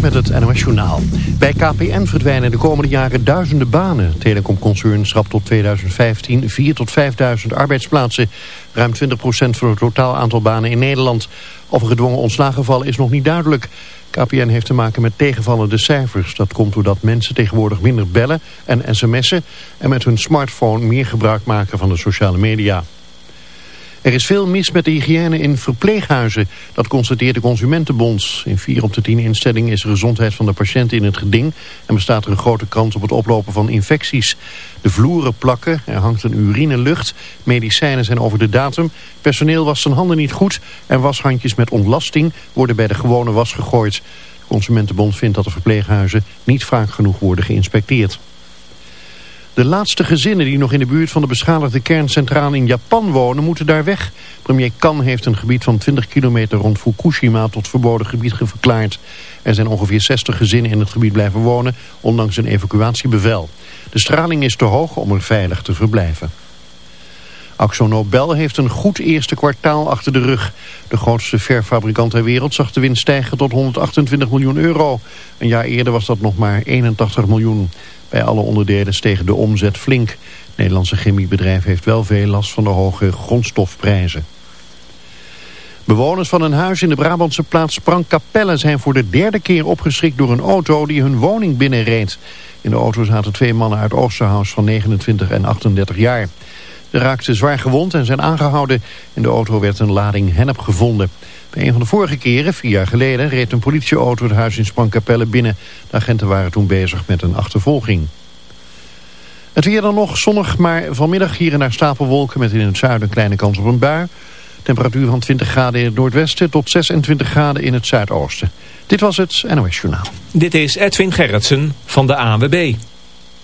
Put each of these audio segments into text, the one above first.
met het NOS Journaal. Bij KPN verdwijnen de komende jaren duizenden banen. Telecomconcern schrapt tot 2015 4 tot 5.000 arbeidsplaatsen. Ruim 20% van het totaal aantal banen in Nederland. Of er gedwongen ontslagen is nog niet duidelijk. KPN heeft te maken met tegenvallende cijfers. Dat komt doordat mensen tegenwoordig minder bellen en sms'en... en met hun smartphone meer gebruik maken van de sociale media. Er is veel mis met de hygiëne in verpleeghuizen. Dat constateert de Consumentenbond. In vier op de tien instellingen is de gezondheid van de patiënt in het geding... en bestaat er een grote kans op het oplopen van infecties. De vloeren plakken, er hangt een urinelucht, medicijnen zijn over de datum... personeel wast zijn handen niet goed en washandjes met ontlasting... worden bij de gewone was gegooid. De Consumentenbond vindt dat de verpleeghuizen niet vaak genoeg worden geïnspecteerd. De laatste gezinnen die nog in de buurt van de beschadigde kerncentrale in Japan wonen, moeten daar weg. Premier Kan heeft een gebied van 20 kilometer rond Fukushima tot verboden gebied verklaard. Er zijn ongeveer 60 gezinnen in het gebied blijven wonen, ondanks een evacuatiebevel. De straling is te hoog om er veilig te verblijven. Axo Nobel heeft een goed eerste kwartaal achter de rug. De grootste verfabrikant ter wereld zag de winst stijgen tot 128 miljoen euro. Een jaar eerder was dat nog maar 81 miljoen. Bij alle onderdelen steeg de omzet flink. Het Nederlandse chemiebedrijf heeft wel veel last van de hoge grondstofprijzen. Bewoners van een huis in de Brabantse plaats Sprangkapelle zijn voor de derde keer opgeschrikt door een auto die hun woning binnenreed. In de auto zaten twee mannen uit Oosterhuis van 29 en 38 jaar. Ze raakten zwaar gewond en zijn aangehouden. In de auto werd een lading hennep gevonden. Bij een van de vorige keren, vier jaar geleden, reed een politieauto het huis in Sprangkapelle binnen. De agenten waren toen bezig met een achtervolging. Het weer dan nog zonnig, maar vanmiddag hier en daar stapelwolken met in het zuiden een kleine kans op een bui. Temperatuur van 20 graden in het noordwesten tot 26 graden in het zuidoosten. Dit was het NOS Journaal. Dit is Edwin Gerritsen van de AWB.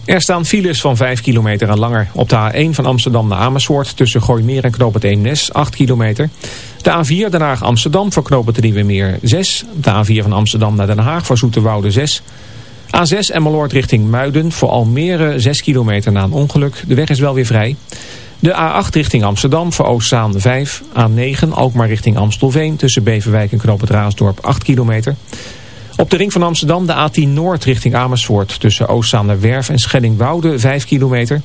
Er staan files van 5 kilometer en langer. Op de A1 van Amsterdam naar Amersfoort tussen Gooimeer en Knoop het Eemnes 8 kilometer. De A4 Den Haag Amsterdam voor Knoop het Nieuwemeer 6. De A4 van Amsterdam naar Den Haag voor Zoeterwoude 6. A6 Emmeloord richting Muiden voor Almere 6 kilometer na een ongeluk. De weg is wel weer vrij. De A8 richting Amsterdam voor Oostzaan 5. A9 Alkmaar richting Amstelveen tussen Beverwijk en Knoop het Raasdorp 8 kilometer. Op de ring van Amsterdam de A10 Noord richting Amersfoort tussen Werf en Schellingwoude 5 kilometer.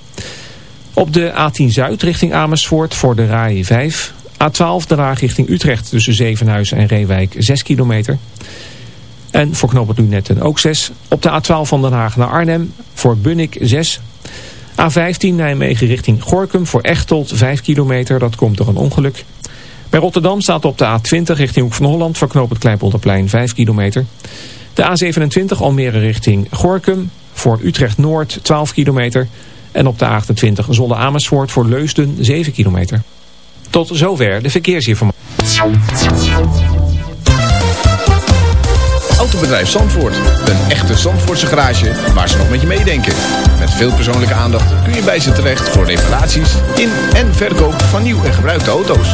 Op de A10 Zuid richting Amersfoort voor de RAI 5. A12 de Raag richting Utrecht tussen Zevenhuizen en Reewijk 6 kilometer. En voor knooppunt Lunetten ook 6. Op de A12 van Den Haag naar Arnhem voor Bunnik 6. A15 Nijmegen richting Gorkum voor Echtold 5 kilometer. Dat komt door een ongeluk. Bij Rotterdam staat op de A20 richting Hoek van Holland voor knooppunt Kleinpolderplein 5 kilometer. De A27 Almere richting Gorkum voor Utrecht Noord 12 kilometer. En op de A28 Zolle Amersfoort voor Leusden 7 kilometer. Tot zover de verkeersinformatie. Autobedrijf Zandvoort. Een echte Zandvoortse garage waar ze nog met je meedenken. Met veel persoonlijke aandacht kun je bij ze terecht voor reparaties in en verkoop van nieuw en gebruikte auto's.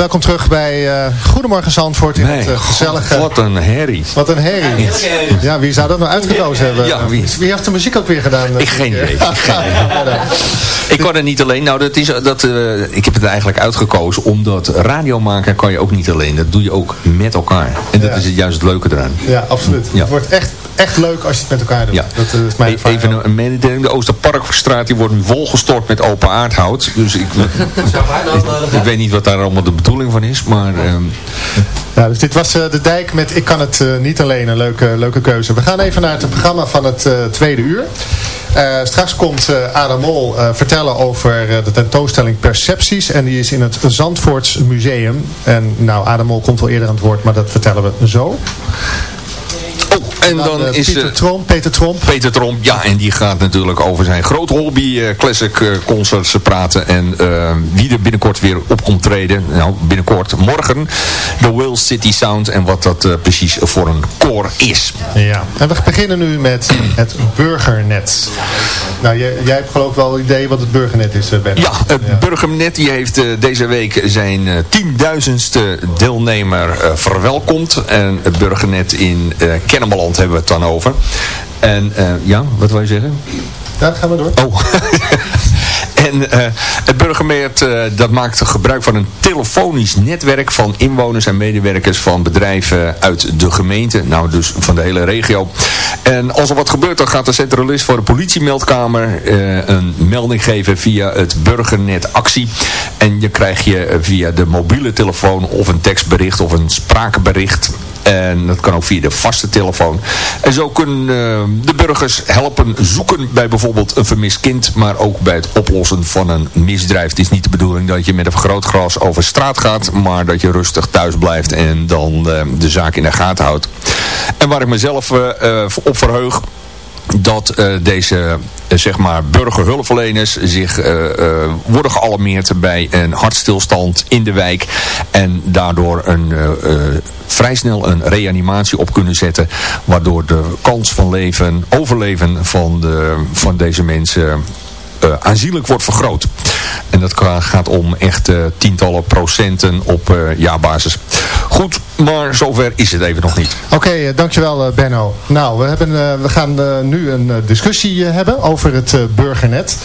Welkom terug bij uh, Goedemorgen Zandvoort in nee, het uh, gezellige... wat een herrie. Wat een herrie. Ja, wie zou dat nou uitgekozen hebben? Ja, wie? wie heeft de muziek ook weer gedaan? Ik geen idee. ik kon er niet alleen. Nou, dat is, dat, uh, ik heb het eigenlijk uitgekozen omdat radio maken kan je ook niet alleen. Dat doe je ook met elkaar. En dat Ja. is het juist het leuke eraan. Ja, absoluut. Ja. Het wordt echt, echt leuk als je het met elkaar doet. Ja. Dat eh, is mijn E- Even een, een mededeling. De Oosterparkstraat die wordt nu volgestort met open aardhout. Dus ik, ik, ik weet niet wat daar allemaal de bedoeling van is. Maar ehm, Ja, dus dit was eh, de dijk met Ik kan het eh, niet alleen. Een leuke, leuke keuze. We gaan even naar het programma van het eh, tweede uur. Eh, straks komt eh, Adam Mol eh, vertellen over eh, de tentoonstelling Percepties. En die is in het Zandvoorts Museum. En nou, Adam Mol komt wel eerder aan het woord, maar dat vertellen we zo. Oh, en dan eh, is... Pieter eh, Tromp, Peter Tromp. Peter Tromp, ja, en die gaat natuurlijk over zijn grote hobby eh, classic concerts praten. En wie er binnenkort weer op komt treden. Nou, binnenkort morgen. De Will City Sound en wat dat precies voor een koor is. Ja. En we beginnen nu met het Burgernet. Nou, jij, jij hebt geloof ik wel een idee wat het Burgernet is, Ben. Ja, het Burgernet die heeft deze week zijn tienduizendste deelnemer verwelkomd. En het Burgernet in eh Kennemerland hebben we het dan over. En eh, ja, wat wil je zeggen? Ja, gaan we door. Oh. en eh, het burgermeer eh, dat maakt gebruik van een telefonisch netwerk van inwoners en medewerkers van bedrijven uit de gemeente. Nou, dus van de hele regio. En als er wat gebeurt, dan gaat de centralist voor de politiemeldkamer een melding geven via het burgernet actie. En je krijg je via de mobiele telefoon of een tekstbericht of een spraakbericht. En dat kan ook via de vaste telefoon. En zo kunnen eh, de burgers helpen zoeken bij bijvoorbeeld een vermist kind. Maar ook bij het oplossen van een misdrijf. Het is niet de bedoeling dat je met een vergrootglas over straat gaat. Maar dat je rustig thuis blijft en dan eh, de zaak in de gaten houdt. En waar ik mezelf eh, op verheug dat eh, deze eh, zeg maar burgerhulpverleners zich eh, worden gealarmeerd bij een hartstilstand in de wijk en daardoor een, vrij snel een reanimatie op kunnen zetten waardoor de kans van leven, overleven van, de, van deze mensen aanzienlijk wordt vergroot. En dat gaat om echt tientallen procenten op jaarbasis. Goed, maar zover is het even nog niet. Oké, eh, dankjewel eh, Benno. Nou, we, hebben, eh, we gaan nu een discussie hebben over het burgernet.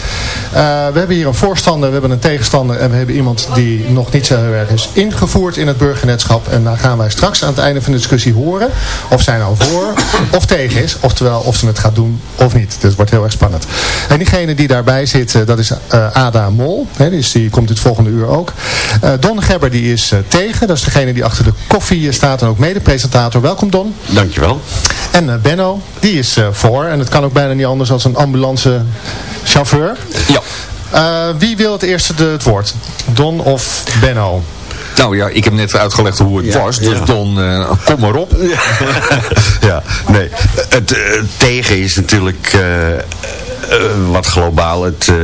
We hebben hier een voorstander, we hebben een tegenstander en we hebben iemand die nog niet zo heel erg is ingevoerd in het burgernetschap. En daar gaan wij straks aan het einde van de discussie horen of zij nou voor of tegen is. Oftewel of ze het gaat doen of niet. Dus wordt heel erg spannend. En diegene die daarbij zit, dat is Ada Mol. Dus die komt het volgende uur ook. Don Gebber die is tegen. Dat is degene die achter de koffie eh, staat en ook mede-presentator. Welkom Don. Dankjewel. En eh, Benno, die is eh, voor. En het kan ook bijna niet anders dan een ambulancechauffeur. Ja. Eh, wie wil het eerste de, het woord? Don of Benno? Nou ja, ik heb net uitgelegd hoe het Ja, was. Dus ja. Don, eh, kom maar op. ja, nee. Het tegen is natuurlijk eh, eh, wat globaal. Het, eh,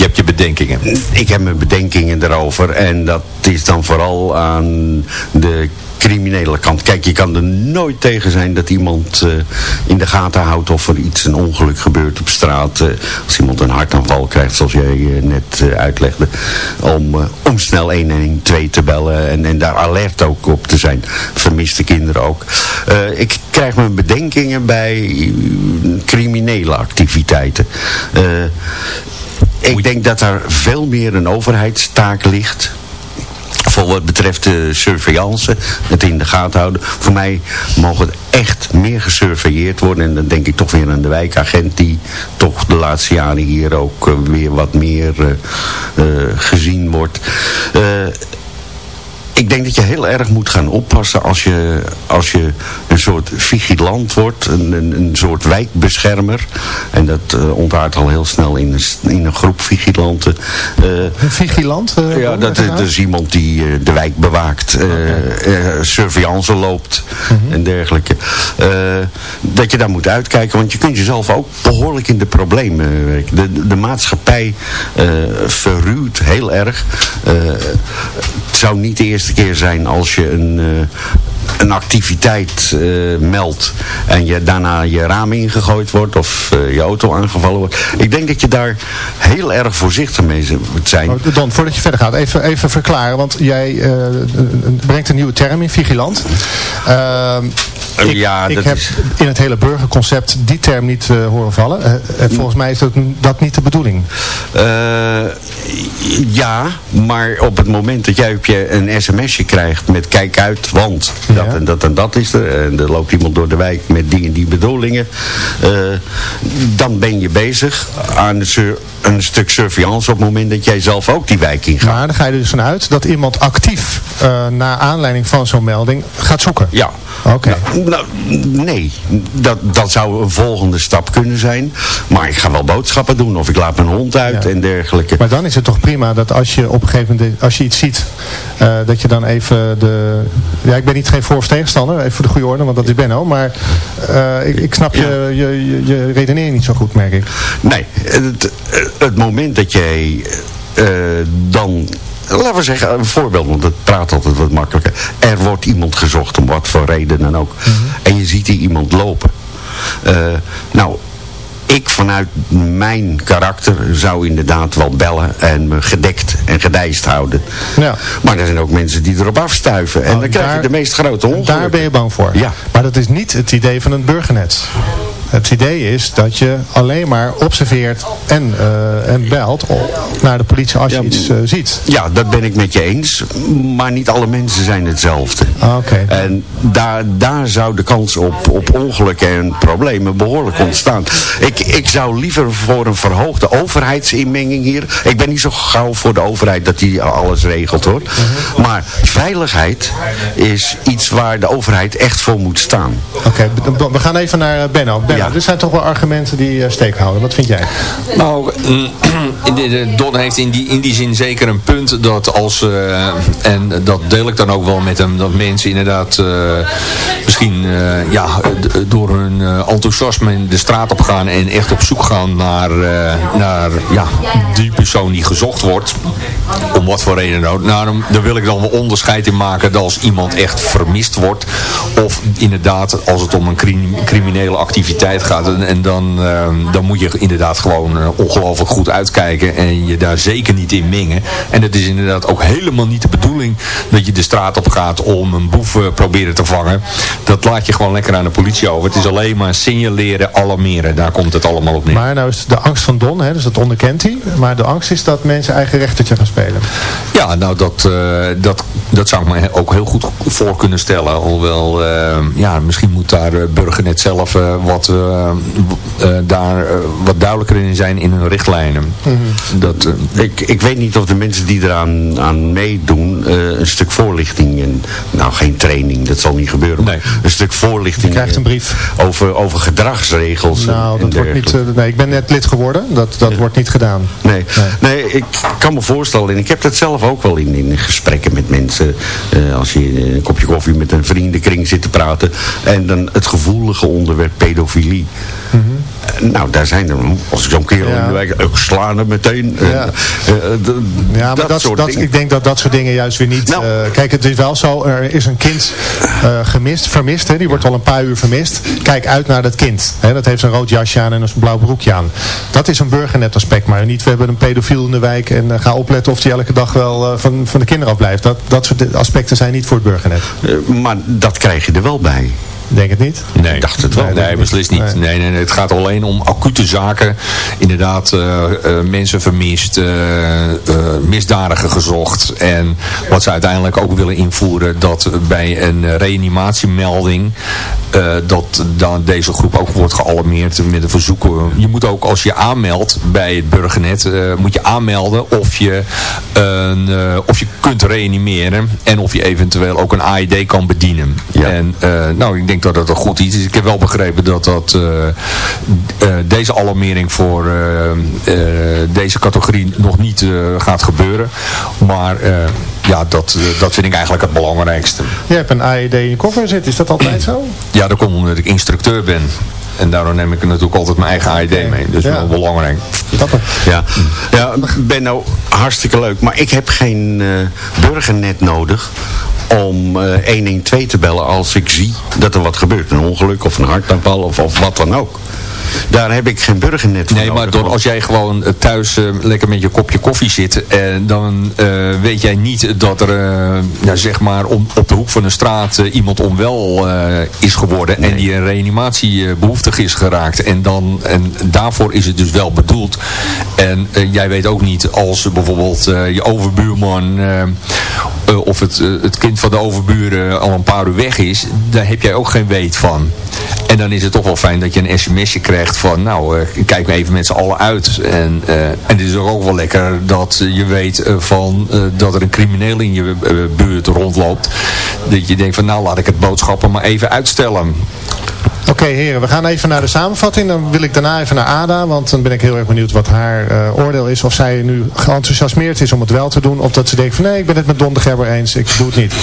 Je hebt je bedenkingen. ik heb mijn bedenkingen daarover. En dat is dan vooral aan de criminele kant. Kijk, je kan er nooit tegen zijn dat iemand eh, in de gaten houdt of er iets, een ongeluk gebeurt op straat. eh, als iemand een hartaanval krijgt, zoals jij eh, net uitlegde. Om, om snel 112 te bellen en, en daar alert ook op te zijn. Vermiste kinderen ook. Ik krijg mijn bedenkingen bij criminele activiteiten. Ik denk dat daar veel meer een overheidstaak ligt voor wat betreft de surveillance, het in de gaten houden. Voor mij mogen het echt meer gesurveilleerd worden. En dan denk ik toch weer aan de wijkagent die toch de laatste jaren hier ook eh, weer wat meer eh, eh, gezien wordt. Eh, ik denk dat je heel erg moet gaan oppassen als je, als je een soort vigilant wordt, een, een, een soort wijkbeschermer. En dat ontaart al heel snel in een, in een groep vigilanten. Een vigilant? eh, ja, dat, is iemand die de wijk bewaakt, surveillance loopt en dergelijke. Dat je daar moet uitkijken, want je kunt jezelf ook behoorlijk in de problemen werken. De, de maatschappij verruwt heel erg. Het zou niet de keer zijn als je een... een activiteit eh, meldt en je daarna je raam ingegooid wordt of eh, je auto aangevallen wordt. Ik denk dat je daar heel erg voorzichtig mee moet zijn. Oh, Don, voordat je verder gaat, even, even verklaren, want jij eh, brengt een nieuwe term in, vigilant. Ehm, ik, ja, ik dat heb is- in het hele burgerconcept die term niet horen vallen. Volgens mij is dat, dat niet de bedoeling. Ja, maar op het moment dat jij op je een sms'je krijgt met kijk uit, want dat en dat en dat is er. En er loopt iemand door de wijk met die en die bedoelingen. eh, dan ben je bezig aan sur- een stuk surveillance op het moment dat jij zelf ook die wijk ingaat. Maar dan ga je er dus vanuit dat iemand actief uh, naar aanleiding van zo'n melding gaat zoeken. Ja. Oké. Nou, nee, dat, dat zou een volgende stap kunnen zijn. Maar ik ga wel boodschappen doen of ik laat mijn hond uit Ja. en dergelijke. Maar dan is het toch prima dat als je op een gegeven moment, als je iets ziet, uh, dat je dan even de... Ja, ik ben niet geen voor- of tegenstander, even voor de goede orde, want dat is Benno. Maar uh, ik, ik snap je, je, je, je redenering niet zo goed, merk ik. Nee, het, het moment dat jij uh, dan laten we zeggen, een voorbeeld, want het praat altijd wat makkelijker. Er wordt iemand gezocht, om wat voor reden dan ook. Mm -hmm. En je ziet die iemand lopen. Uh, nou, ik vanuit mijn karakter zou inderdaad wel bellen en me gedekt en gedijst houden. Ja. Maar er zijn ook mensen die erop afstuiven. En Nou, dan krijg daar, je de meest grote ongelukken. Daar ben je bang voor. Ja. Maar dat is niet het idee van een burgernet. Het idee is dat je alleen maar observeert en, uh, en belt naar de politie als je ja, iets uh, ziet. Ja, dat ben ik met je eens. Maar niet alle mensen zijn hetzelfde. Ah, okay. En daar, daar zou de kans op, op ongelukken en problemen behoorlijk ontstaan. Ik, ik zou liever voor een verhoogde overheidsinmenging hier. Ik ben niet zo gauw voor de overheid dat die alles regelt hoor. Uh -huh. Maar veiligheid is iets waar de overheid echt voor moet staan. Oké, okay, we gaan even naar Benno. Benno ja. er zijn toch wel argumenten die uh, steek houden. Wat vind jij? Nou, Don heeft in die, in die zin zeker een punt dat als, uh, en dat deel ik dan ook wel met hem, dat mensen inderdaad uh, misschien ja, door hun enthousiasme in de straat op gaan en echt op zoek gaan naar, naar ja, die persoon die gezocht wordt. Om wat voor reden ook. Nou, daar wil ik dan wel onderscheid in maken dat als iemand echt vermist wordt. Of inderdaad als het om een criminele activiteit gaat. En, en dan, uh, dan moet je inderdaad gewoon uh, ongelooflijk goed uitkijken. En je daar zeker niet in mengen. En het is inderdaad ook helemaal niet de bedoeling dat je de straat op gaat om een boef uh, proberen te vangen. Dat laat je gewoon lekker aan de politie over. Het is alleen maar signaleren, alarmeren. Daar komt het allemaal op neer. Maar nou is de angst van Don, hè, dus dat onderkent hij. Maar de angst is dat mensen eigen rechtertje gaan spelen. Ja, nou dat, dat, dat zou ik me ook heel goed voor kunnen stellen. Alhoewel, ja, misschien moet daar Burgernet zelf wat uh, daar uh, wat duidelijker in zijn in hun richtlijnen. Mm -hmm. dat, uh, ik, ik weet niet of de mensen die eraan aan meedoen een stuk voorlichting, en, nou geen training, dat zal niet gebeuren, nee. maar een stuk voorlichting Je krijgt een brief. over, over gedragsregels. Nou, en, dat wordt niet, nee, ik ben net lid geworden, dat, dat ja. wordt niet gedaan. Nee. nee. nee, ik kan me voorstellen, en ik heb dat zelf ook wel in, in gesprekken met mensen, als je een kopje koffie met een vriendenkring zit te praten, en dan het gevoelige onderwerp pedofilie. Mm -hmm. Nou, daar zijn er, als ik zo'n kerel ja. in de wijk, ik sla hem meteen. Ja, uh, uh, ja maar dat, dat soort dat, dingen. ik denk dat dat soort dingen juist weer niet... Nou. Uh, kijk, het is wel zo, er is een kind gemist, vermist, hè, die wordt al een paar uur vermist. Kijk uit naar dat kind. Hè, dat heeft een rood jasje aan en een blauw broekje aan. Dat is een burgernet aspect, maar niet, we hebben een pedofiel in de wijk en ga opletten of die elke dag wel van, van de kinderen afblijft. Dat, dat soort aspecten zijn niet voor het burgernet. maar dat krijg je er wel bij. Denk het niet? Nee, ik dacht het wel. Nee, nee beslist niet. Nee. Nee, nee, nee, het gaat alleen om acute zaken. Inderdaad, uh, uh, mensen vermist, uh, misdadigen gezocht. En wat ze uiteindelijk ook willen invoeren, dat bij een reanimatiemelding, dat dan deze groep ook wordt gealarmeerd met een verzoeken. Je moet ook, als je aanmeldt bij het burgernet, moet je aanmelden of je, of je kunt reanimeren en of je eventueel ook een AED kan bedienen. Ja. En nou, ik denk dat dat een goed iets is. Ik heb wel begrepen dat, dat uh, uh, deze alarmering voor uh, deze categorie nog niet gaat gebeuren. Maar ja, dat, dat vind ik eigenlijk het belangrijkste. Je hebt een AED in je koffer zitten, is dat altijd zo? Ja, dat komt omdat ik instructeur ben. En daarom neem ik natuurlijk altijd mijn eigen AED mee. Dus ja. wel belangrijk. Dapper. Ja, ja ben nou hartstikke leuk. Maar ik heb geen burgernet nodig om eh, 112 te bellen als ik zie dat er wat gebeurt. Een ongeluk of een hartaanval of, of wat dan ook. Daar heb ik geen burgernet voor Nee, maar door, als jij gewoon eh, thuis eh, lekker met je kopje koffie zit, eh, dan weet jij niet dat er ja, zeg maar om, op de hoek van de straat iemand onwel is geworden en die een reanimatie eh, behoeftig is geraakt. En, dan, en daarvoor is het dus wel bedoeld. En jij weet ook niet als bijvoorbeeld je overbuurman of het, het kind van de overburen al een paar uur weg is, daar heb jij ook geen weet van. En dan is het toch wel fijn dat je een sms'je krijgt van, nou, eh, kijk me even met z'n allen uit. En, eh, en het is ook wel lekker dat je weet eh, van, eh, dat er een crimineel in je buurt rondloopt. Dat je denkt van, nou, laat ik het boodschappen maar even uitstellen. Oké heren, we gaan even naar de samenvatting. Dan wil ik daarna even naar Ada, want dan ben ik heel erg benieuwd wat haar eh, oordeel is. Of zij nu geenthousiasmeerd is om het wel te doen. Of dat ze denkt van nee, ik ben het met Don de Gerber eens, ik doe het niet.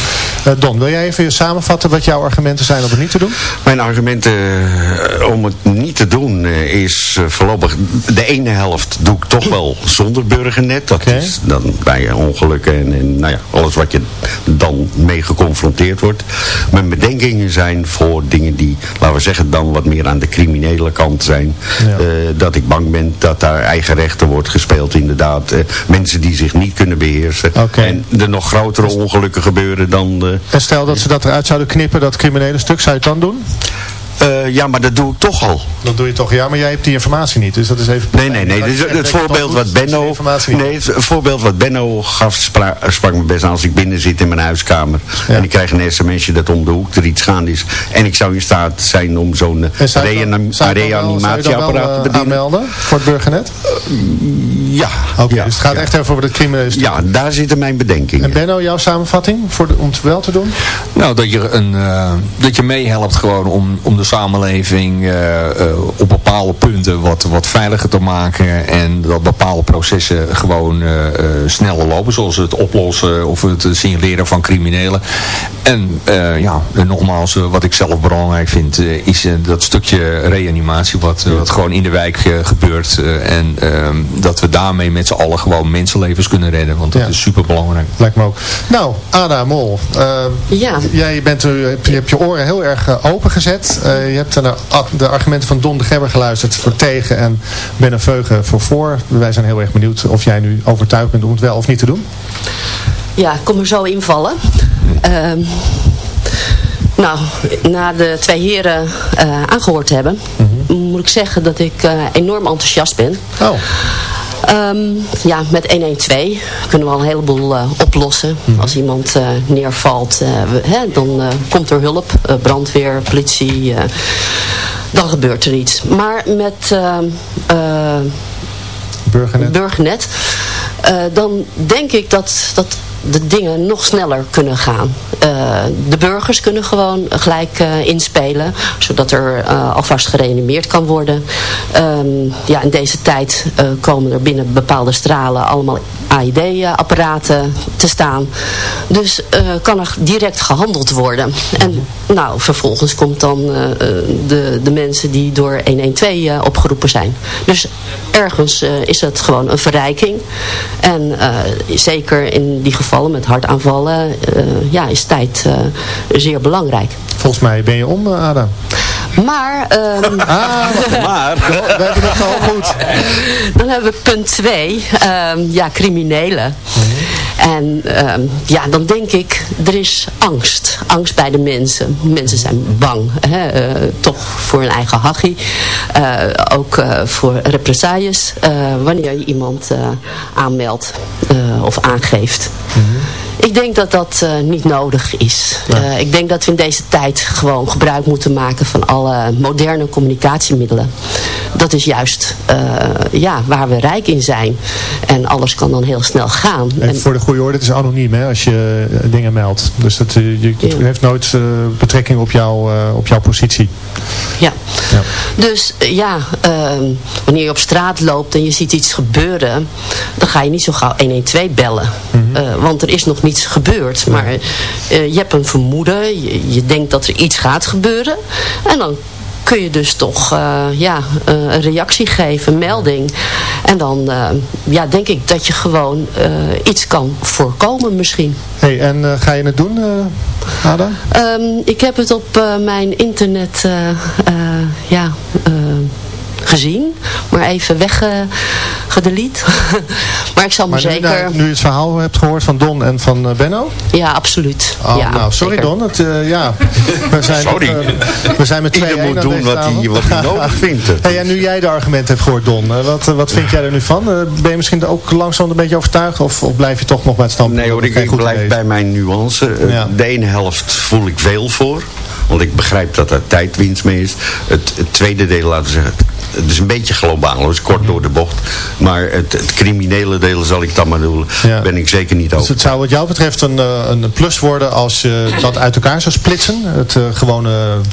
Eh, Don, wil jij even samenvatten wat jouw argumenten zijn om het niet te doen? Mijn argumenten om het niet te doen eh, is eh, voorlopig de ene helft doe ik toch wel zonder burgernet. Dat is dan bij ongelukken en, en nou ja, alles wat je dan mee geconfronteerd wordt. Mijn bedenkingen zijn voor dingen die, laten we zeggen, dan wat meer aan de criminele kant zijn. Ja. Eh, dat ik bang ben dat daar eigen rechten wordt gespeeld inderdaad. Eh, mensen die zich niet kunnen beheersen. En er nog grotere ongelukken gebeuren dan... eh, En stel dat ze dat eruit zouden knippen, dat criminele stuk, zou je het dan doen? Eh, ja, maar dat doe ik toch al. Dat doe je toch, ja, maar jij hebt die informatie niet, dus dat is even... Nee, nee, nee. Dus het, het voorbeeld wat Benno, nee, het voorbeeld wat Benno gaf spra- sprak me best aan als ik binnen zit in mijn huiskamer. Ja. En ik krijg een sms'je dat om de hoek er iets gaande is. En ik zou in staat zijn om zo'n eh, En reanimatieapparaat te eh, bedienen. aanmelden voor het burgernet? Ja. Oké, ja, dus het gaat ja. echt even over het criminele. Ja, daar zitten mijn En bedenkingen. Benno, jouw samenvatting voor de, om het wel te doen? Nou, dat je, een, eh, dat je meehelpt gewoon om, om de samenleving eh, eh, op bepaalde punten wat, wat veiliger te maken. En dat bepaalde processen gewoon eh, eh, sneller lopen. Zoals het oplossen of het signaleren van criminelen. En eh, ja, en nogmaals, wat ik zelf belangrijk vind, is dat stukje reanimatie wat, wat gewoon in de wijk gebeurt. eh, en ehm, dat we daarmee met z'n allen gewoon mensenlevens kunnen redden. Want dat Ja. is super belangrijk. Lijkt me ook. Nou, Ada Mol. Ja. Jij bent je hebt je oren heel erg eh, opengezet. Eh, je hebt naar de argumenten van Don de Gerber geluisterd voor tegen en Benne Veugen voor voor. Wij zijn heel erg benieuwd of jij nu overtuigd bent om het wel of niet te doen. Ja, ik kom er zo invallen. Ehm nou, na de twee heren eh, aangehoord hebben, moet ik zeggen dat ik eh, enorm enthousiast ben. Oh, Ehm, ja, met 112 kunnen we al een heleboel eh, oplossen. Als iemand eh, neervalt, eh, hè, dan komt er hulp. brandweer, politie. dan gebeurt er iets. Maar met ehm, eh, burgernet. Burgernet, dan denk ik dat, dat de dingen nog sneller kunnen gaan. Eh, de burgers kunnen gewoon gelijk eh, inspelen, zodat er eh, alvast gereanimeerd kan worden. Ehm, ja, in deze tijd komen er binnen bepaalde stralen allemaal AID-apparaten te staan. Dus kan er direct gehandeld worden. En nou, vervolgens komt dan de, de mensen die door 112 eh, opgeroepen zijn. Dus ergens is het gewoon een verrijking. En zeker in die met hartaanvallen eh, ja, is tijd eh, zeer belangrijk. Volgens mij ben je om, eh, Ada. Maar ehm, Maar, We hebben het al goed. dan hebben we punt 2, ja, criminelen. En ehm, ja, dan denk ik, er is angst. Angst bij de mensen. Mensen zijn bang. Hè? eh, toch voor hun eigen hachie. Eh, ook eh, voor represailles. wanneer je iemand aanmeldt of aangeeft. Ik denk dat dat eh, niet nodig is. Eh, ik denk dat we in deze tijd gewoon gebruik moeten maken van alle moderne communicatiemiddelen. Dat is juist eh, ja, waar we rijk in zijn. En alles kan dan heel snel gaan. En En- voor de goede orde, het is anoniem hè, als je dingen meldt. Dus dat, je, het Ja. heeft nooit betrekking op, jou, op jouw positie. Ja. Ja. Dus eh, ja, ehm, wanneer je op straat loopt en je ziet iets gebeuren, dan ga je niet zo gauw 112 bellen. Eh, want er is nog niets gebeurd. Maar eh, je hebt een vermoeden, je, je denkt dat er iets gaat gebeuren. En dan kun je dus toch eh, ja, eh, een reactie geven, melding. En dan eh, ja, denk ik dat je gewoon iets kan voorkomen misschien. hey, en ga je het doen, Ada? Ehm, ik heb het op mijn internet ja, gezien, maar even weggedelete. maar ik zal me zeker... Nu, nu je het verhaal hebt gehoord van Don en van uh, Benno? Ja, absoluut. Oh, ja, nou, sorry Don. Het, uh, ja. we, zijn sorry. Met, uh, we zijn met twee Ieder moet doen wat hij, wat hij nodig vindt. Hey, en nu jij de argumenten hebt gehoord Don, wat, wat vind jij er nu van? ben je misschien ook langzaam een beetje overtuigd of, of blijf je toch nog bij het standpunt? Nee hoor, ik, ik blijf bij mijn nuance. Ja. De ene helft voel ik veel voor. Want ik begrijp dat er tijdwinst mee is. Het, het tweede deel, laten we zeggen, het is een beetje globaal, dus kort door de bocht. Maar het, het criminele deel, zal ik dan maar doen, ja. ben ik zeker niet over. Dus het zou wat jou betreft een, eh, een plus worden als je dat uit elkaar zou splitsen. Het uh, gewone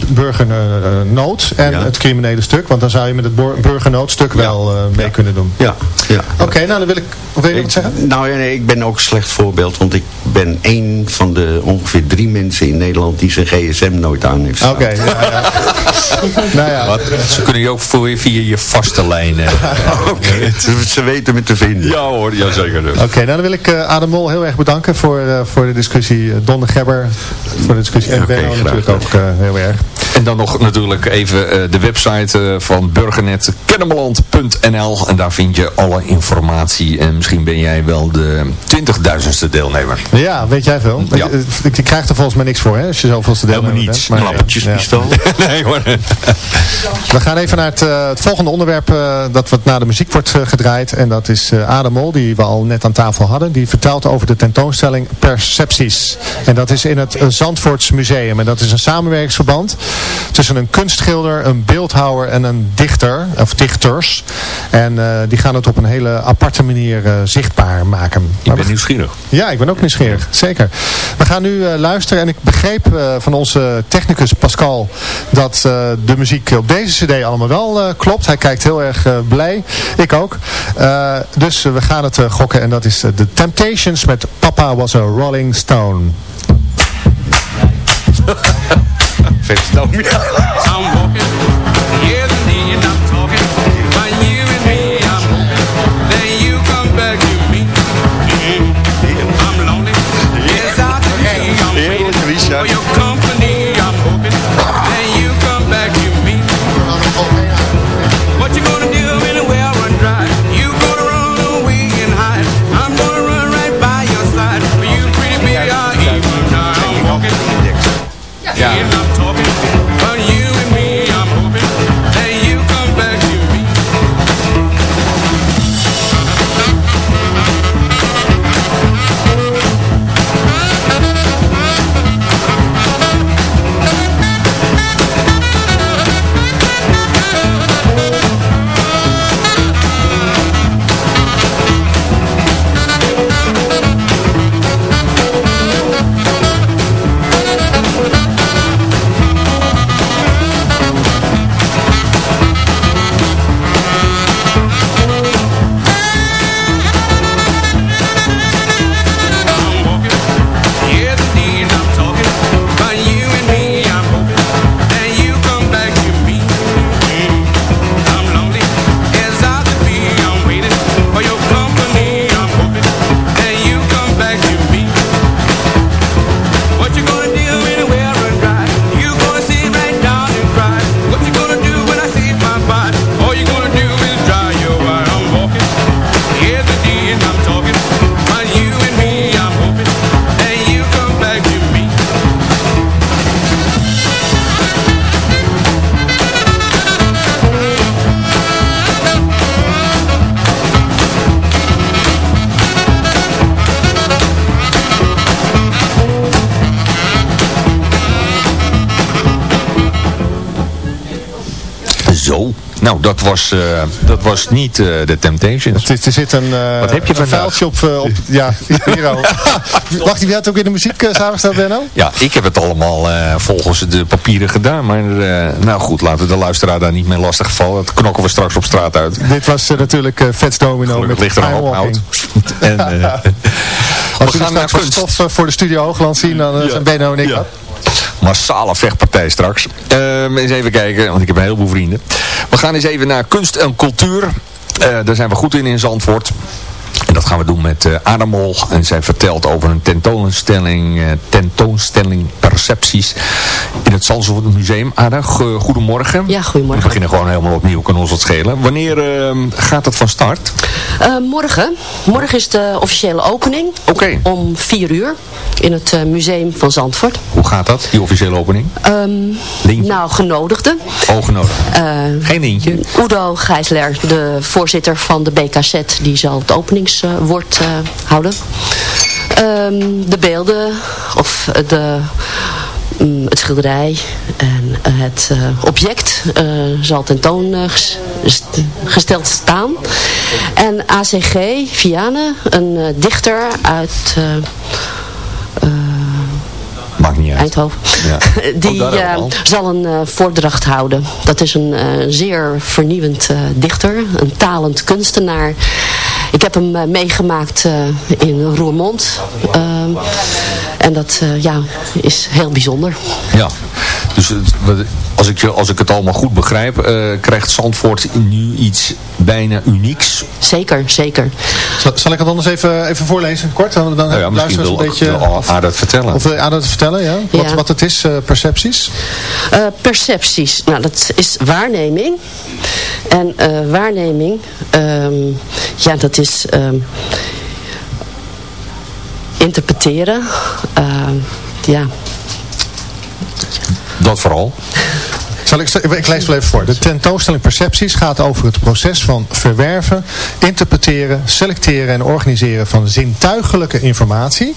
burgernood en ja. het criminele stuk. Want dan zou je met het burgernoodstuk ja. wel uh, mee kunnen doen. Ja. ja. Oké, okay, nou dan wil ik... Wil je ik, wat zeggen? Nou nee, ik ben ook een slecht voorbeeld. Want ik ben één van de ongeveer drie mensen in Nederland die zijn gsm nooit aan heeft Oké, okay, ja, nou ja. Ze kunnen je ook voor via je vaste lijnen. Oké, ze weten me te vinden. Ja hoor, ja zeker. Oké, okay, nou dan wil ik uh, Adam Mol heel erg bedanken voor, uh, voor de discussie. Don de Gebber voor de discussie. En okay, Benno natuurlijk ook heel erg. En dan nog natuurlijk even de website van Burgernet kennemerland.nl En daar vind je alle informatie. En misschien ben jij wel de 20.000ste deelnemer. Ja, weet jij veel. Ja. Je, je krijgt er volgens mij niks voor hè, als je zoveelste deelnemer Helemaal niets. bent. Maar. Ja. nee hoor. We gaan even naar het, uh, het volgende onderwerp uh, dat wat na de muziek wordt uh, gedraaid. En dat is Adam Mol, die we al net aan tafel hadden. Die vertelt over de tentoonstelling Percepties. En dat is in het Zandvoorts Museum. En dat is een samenwerkingsverband tussen een kunstschilder, een beeldhouwer en een dichter. Of dichters. En die gaan het op een hele aparte manier zichtbaar maken. Je bent nieuwsgierig. Ja, ik ben ook nieuwsgierig. Zeker. We gaan nu luisteren. En ik begreep van onze technicus Pascal dat de muziek op deze cd allemaal wel uh, klopt. Hij kijkt heel erg uh, blij. Ik ook. Uh, dus we gaan het gokken. En dat is The Temptations met Papa Was a Rolling Stone. Vet Stone. dat was, uh, dat was niet uh, de Temptations. Het is, er zit een, uh, Wat heb je een vandaag? vuiltje op, op ja, Hero. Wacht, wie had ook weer de muziek uh, samengesteld, Benno? Ja, ik heb het allemaal volgens de papieren gedaan. Maar nou goed, laten we de luisteraar daar niet mee lastig vallen. Dat knokken we straks op straat uit. Dit was natuurlijk uh, Vets Domino Gelukkig met ligt er een hout. En, Als we we gaan straks wat stof voor de studio Hoogland zien, dan Ja, zijn Benno en ik ja. massale vechtpartij straks. Ehm, eens even kijken, want ik heb een heleboel vrienden. We gaan eens even naar kunst en cultuur. Eh, daar zijn we goed in in Zandvoort. Dat gaan we doen met uh, Adamol. En zij vertelt over een tentoonstelling, uh, tentoonstelling percepties in het Zandvoort Museum. Ada, go- goedemorgen. Ja, goedemorgen. We beginnen gewoon helemaal opnieuw, kan ons wat schelen. Wanneer uh, gaat het van start? Uh, morgen. Morgen is de officiële opening. Oké. Om 4 uur in het museum van Zandvoort. Hoe gaat dat, die officiële opening? Um, nou, genodigden. Oh. Geen lintje? Udo Gijsler, de voorzitter van de BKZ, die zal het openingswoord uh, houden. Um, de beelden, of de um, het schilderij en uh, het uh, object uh, zal tentoongesteld staan. En ACG, Viane, een dichter uit... Maakt niet uit. Eindhoven. Ja. Die uh, zal een uh, voordracht houden. Dat is een uh, zeer vernieuwend dichter. Een talend kunstenaar. Ik heb hem meegemaakt in Roermond. en dat ja, is heel bijzonder. Ja, dus als ik, als ik het allemaal goed begrijp, krijgt Zandvoort nu iets bijna unieks. Zeker, zeker. Zal, zal ik het anders even, even voorlezen, kort? Dan, dan nou ja, luisteren we een beetje... Aada dat vertellen. Of wil Aada dat vertellen, ja? Wat, ja. wat het is, uh, percepties? Uh, percepties, nou dat is waarneming. En uh, waarneming, um, ja dat is um, interpreteren. ja. Dat vooral. Zal ik, ik lees wel even voor. De tentoonstelling Percepties gaat over het proces van verwerven, interpreteren, selecteren en organiseren van zintuigelijke informatie.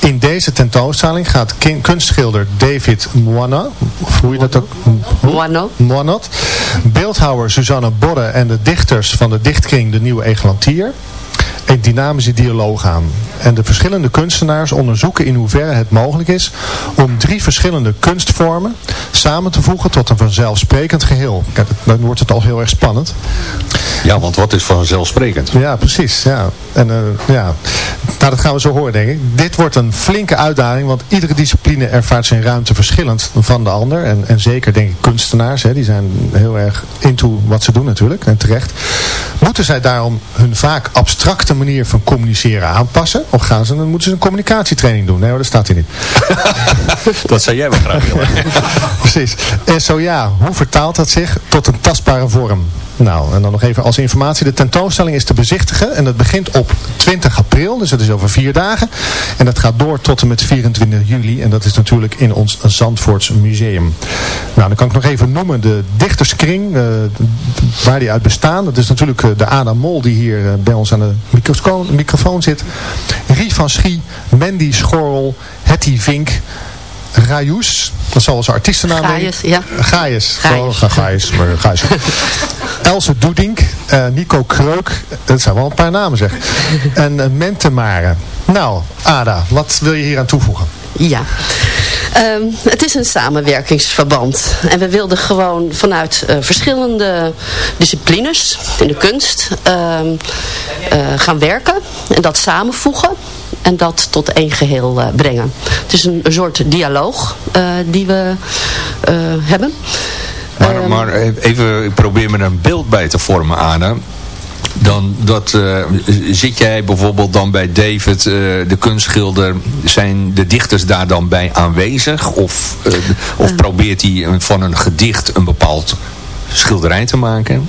In deze tentoonstelling gaat kunstschilder David Moana, of hoe je dat ook... Moano. Moanot, beeldhouwer Suzanne Borre en de dichters van de dichtkring De Nieuwe Egelantier een dynamische dialoog aan. En de verschillende kunstenaars onderzoeken in hoeverre het mogelijk is om drie verschillende kunstvormen samen te voegen tot een vanzelfsprekend geheel. Kijk, dan wordt het al heel erg spannend. Ja, want wat is vanzelfsprekend? Ja, precies. Ja. En uh, ja, nou, dat gaan we zo horen denk ik. Dit wordt een flinke uitdaging, want iedere discipline ervaart zijn ruimte verschillend van de ander. En, en zeker denk ik kunstenaars, hè, die zijn heel erg into wat ze doen natuurlijk, en terecht. Moeten zij daarom hun vaak abstracte manier van communiceren aanpassen? Of gaan ze, dan moeten ze een communicatietraining doen? Nee hoor, dat staat hier niet. dat zou jij wel graag willen. Precies. En zo ja, hoe vertaalt dat zich tot een tastbare vorm? Nou, en dan nog even als informatie. De tentoonstelling is te bezichtigen en dat begint op 20 april, dus dat is over vier dagen. En dat gaat door tot en met 24 juli en dat is natuurlijk in ons Zandvoorts museum. Nou, dan kan ik nog even noemen de dichterskring, uh, waar die uit bestaan. Dat is natuurlijk uh, de Ada Mol die hier uh, bij ons aan de micro microfoon zit. Rie van Schie, Mandy Schorrel, Hetty Vink, Rajus, dat zal zijn artiestennaam Gaius, ja. Gaius. Gaius. Gaius, maar Gaius. Else Doedink, uh, Nico Kreuk, dat zijn wel een paar namen zeg. En uh, Mentemare. Nou, Ada, wat wil je hier aan toevoegen? Ja, um, het is een samenwerkingsverband. En we wilden gewoon vanuit uh, verschillende disciplines in de kunst um, gaan werken en dat samenvoegen en dat tot één geheel uh, brengen. Het is een, een soort dialoog uh, die we uh, hebben. Maar, maar even, ik probeer me een beeld bij te vormen, Anne. Dan dat, zit jij bijvoorbeeld dan bij David, de kunstschilder, zijn de dichters daar dan bij aanwezig? Of, of probeert hij van een gedicht een bepaald schilderij te maken?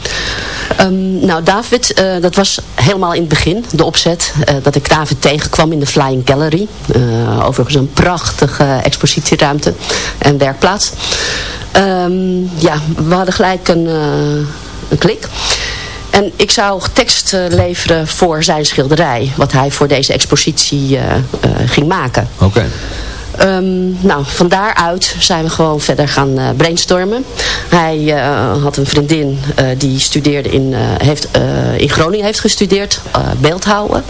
Um, nou, David, uh, dat was helemaal in het begin, de opzet, uh, dat ik David tegenkwam in de Flying Gallery. Uh, overigens een prachtige expositieruimte en werkplaats. Um, ja, we hadden gelijk een, een klik. En ik zou tekst leveren voor zijn schilderij, wat hij voor deze expositie ging maken. Oké. Okay. Um, nou, van daaruit zijn we gewoon verder gaan uh, brainstormen. Hij uh, had een vriendin uh, die studeerde in, heeft, in Groningen heeft gestudeerd, beeldhouden.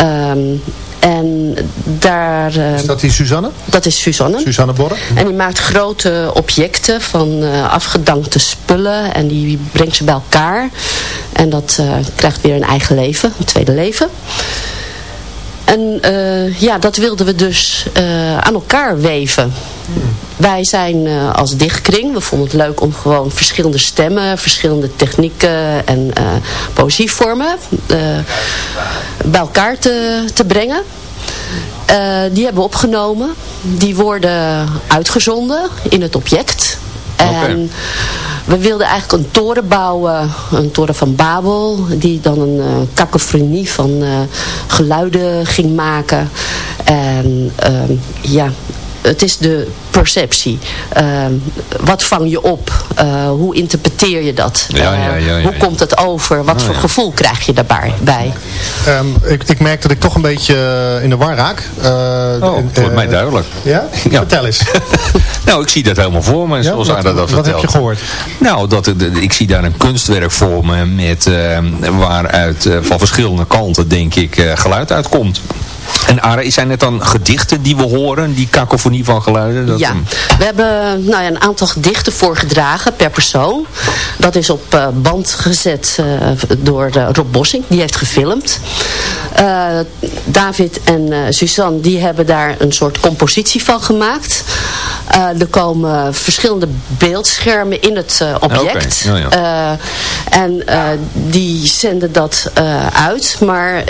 Um, en daar... is dat die Suzanne? Dat is Suzanne. Suzanne Borre. En die maakt grote objecten van afgedankte spullen. En die brengt ze bij elkaar. En dat krijgt weer een eigen leven, een tweede leven. En uh, ja, dat wilden we dus uh, aan elkaar weven. wij zijn eh, als dichtkring, we vonden het leuk om gewoon verschillende stemmen, verschillende technieken en poëzievormen bij elkaar te, te brengen. die hebben we opgenomen. Die worden uitgezonden in het object. En we wilden eigenlijk een toren bouwen, een toren van Babel, die dan een uh, van uh, geluiden ging maken. En uh, ja, het is de perceptie. Uh, wat vang je op? Uh, hoe interpreteer je dat? Ja, ja, ja, uh, hoe komt het over? Wat Oh, voor ja. gevoel krijg je daarbij? Bij? Um, ik, ik merk dat ik toch een beetje uh, in de war raak. Uh, oh, het wordt mij duidelijk. Ja? Ja. Vertel eens. nou, ik zie dat helemaal voor me, Ja? zoals Wat- Ada dat wat vertelt. heb je gehoord? Nou, dat, ik zie daar een kunstwerk voor me met, eh, waaruit eh, van verschillende kanten, denk ik, eh, geluid uitkomt. En Ara, zijn het dan gedichten die we horen, die kakofonie van geluiden? Dat, Ja, we hebben nou ja, een aantal gedichten voorgedragen per persoon. Dat is op eh, band gezet eh, door eh, Rob Bossing, die heeft gefilmd. David en Suzanne die hebben daar een soort compositie van gemaakt. Er komen verschillende beeldschermen in het object. Ja, Eh, en die zenden dat uit, maar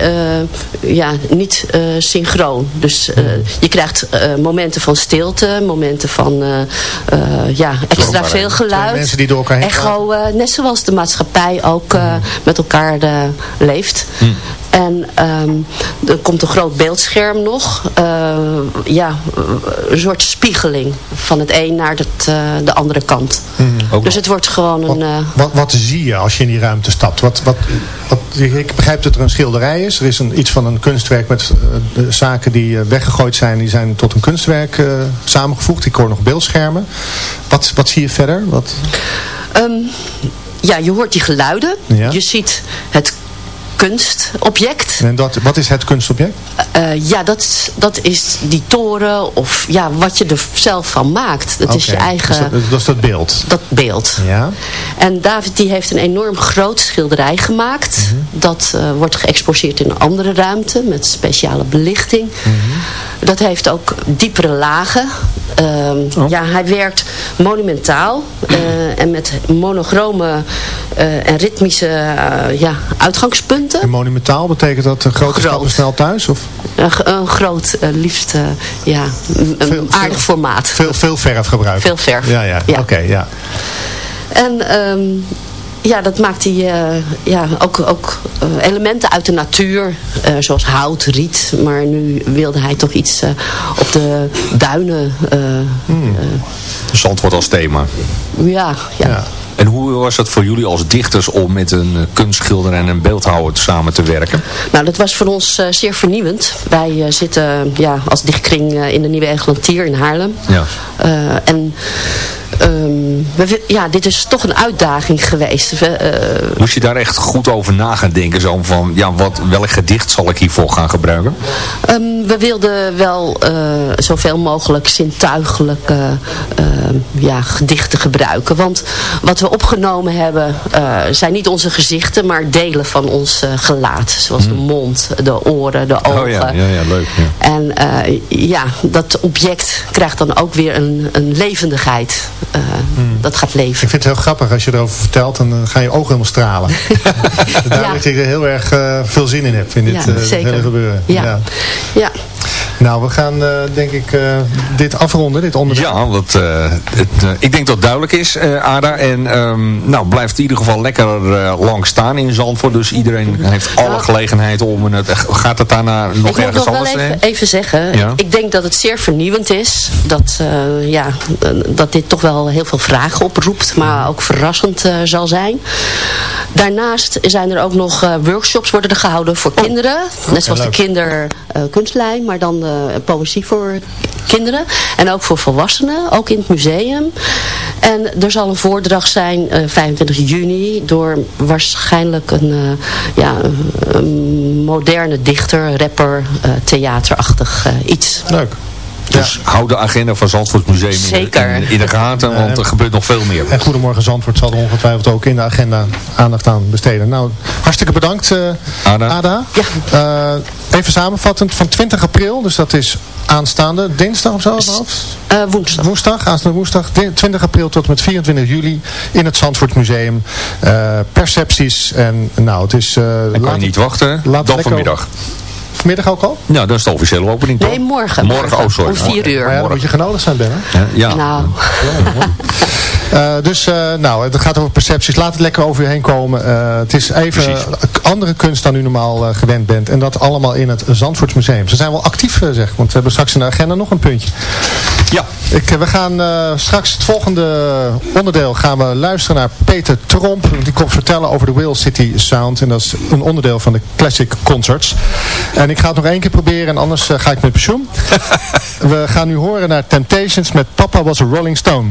ja, niet synchroon. Dus eh, je krijgt eh, momenten van stilte, momenten van eh, eh, ja, extra Zomaar, veel geluid. Mensen die door elkaar heen Echo, eh, net zoals de maatschappij ook eh, met elkaar eh, leeft. En ehm, er komt een groot beeldscherm nog. Eh, ja, een soort spiegeling van het een naar het, eh, de andere kant. Ook Dus nog. het wordt gewoon Wat, een... eh, wat, wat zie je als je in die ruimte stapt? Wat, wat, wat, ik begrijp dat er een schilderij is. Er is een, iets van een kunstwerk met zaken die weggegooid zijn. Die zijn tot een kunstwerk samengevoegd. Ik hoor nog beeldschermen. Wat, wat zie je verder? Wat, Ehm, ja, je hoort die geluiden. Ja. Je ziet het kunstobject. en dat, wat is het kunstobject? Eh, ja, dat, dat is die toren of ja, wat je er zelf van maakt. Dat is je eigen... dus dat, dat is dat beeld. dat beeld. Ja. En David die heeft een enorm groot schilderij gemaakt. Mhm. Dat eh, wordt geëxposeerd in een andere ruimte met speciale belichting. Mhm. Dat heeft ook diepere lagen. Ehm, Oh. Ja, hij werkt monumentaal eh, en met monochrome eh, en ritmische eh, ja, uitgangspunten. En monumentaal betekent dat een grote Groot. stappen snel thuis? Of Een, groot, eh, liefst eh, ja, een, Veel- aardig veel- formaat. veel, veel verf gebruiken? Veel verf. Ja, ja. Ja. Oké, ja. En ehm, ja, dat maakt hij eh, ja, ook, ook elementen uit de natuur, eh, zoals hout, riet. Maar nu wilde hij toch iets eh, op de duinen. eh, Zandvoort als thema. ja, ja. ja. En hoe was het voor jullie als dichters om met een eh, kunstschilder en een beeldhouwer samen te werken? Nou, dat was voor ons eh, zeer vernieuwend. Wij eh, zitten ja, als dichtkring in de Nieuwe Eglantier in Haarlem. Ja. En ehm, we, ja, dit is toch een uitdaging geweest. We, eh, Moest je daar echt goed over na gaan denken? Zo van, ja, wat, welk gedicht zal ik hiervoor gaan gebruiken? Ehm, we wilden wel eh, zoveel mogelijk zintuigelijke eh, ja, gedichten gebruiken. Want wat we opgenomen hebben zijn niet onze gezichten, maar delen van ons gelaat. Zoals de mond, de oren, de ogen. Hmm. Oh ja, ja, ja leuk. Ja. En ja, dat object krijgt dan ook weer een, een levendigheid. Eh, Dat gaat leven. Ik vind het heel grappig als je erover vertelt. En dan gaan je ogen helemaal stralen. Daar Ja. dat ik er heel erg eh, veel zin in heb. In dit, Ja, eh, hele gebeuren. Ja. ja. Nou, we gaan eh, denk ik eh, dit afronden, dit onderwerp. Ja, want eh, het, eh, ik denk dat het duidelijk is, eh Ada. En ehm, nou, blijft in ieder geval lekker eh, lang staan in Zandvoort. Dus iedereen heeft alle Ja. gelegenheid om het... Gaat het daarna nog ik moet ergens nog wel anders even, zeggen, Ja. ik denk dat het zeer vernieuwend is. Dat, eh, ja, dat dit toch wel heel veel vragen oproept, maar ook verrassend zal zijn. Daarnaast zijn er ook nog eh, workshops worden er gehouden voor kinderen. Net zoals de kinderkunstlijn, maar dan poëzie voor kinderen. En ook voor volwassenen, ook in het museum. En er zal een voordracht zijn, eh, 25 juni, door waarschijnlijk een, eh, ja, een moderne dichter, rapper, eh, theaterachtig eh, iets. Leuk. Dus hou de agenda van Zandvoort Museum in de- Zeker. in, in de gaten, want er gebeurt nog veel meer. En Goedemorgen Zandvoort zal er ongetwijfeld ook in de agenda aandacht aan besteden. Nou, hartstikke bedankt eh, Ada. Ada. Ja. Eh, even samenvattend, van 20 april, dus dat is aanstaande dinsdag of zo? Eh, woensdag. Woensdag, aanstaande woensdag, di- 20 april tot en met 24 juli in het Zandvoort Museum. Eh, percepties en nou, het is... eh En kan je niet wachten, laat dan vanmiddag. Vanmiddag ook al? Nou, dat is de officiële opening toch? Nee, morgen. Morgen, oh sorry. Om vier uur. Maar ja, dan moet je genodigd zijn, Ben. hè? Ja, ja. Nou, Eh, dus uh, nou, het gaat over percepties. Laat het lekker over je heen komen. Uh, het is even Precies. andere kunst dan u normaal gewend bent. En dat allemaal in het Zandvoortsmuseum. Ze zijn wel actief, zeg. Want we hebben straks in de agenda nog een puntje. Ja. Ik, we gaan straks het volgende onderdeel gaan we luisteren naar Peter Tromp. Want die komt vertellen over de Will City Sound. En dat is een onderdeel van de Classic Concerts. En ik ga het nog één keer proberen. En anders ga ik met pensioen. we gaan nu horen naar Temptations met Papa Was a Rolling Stone.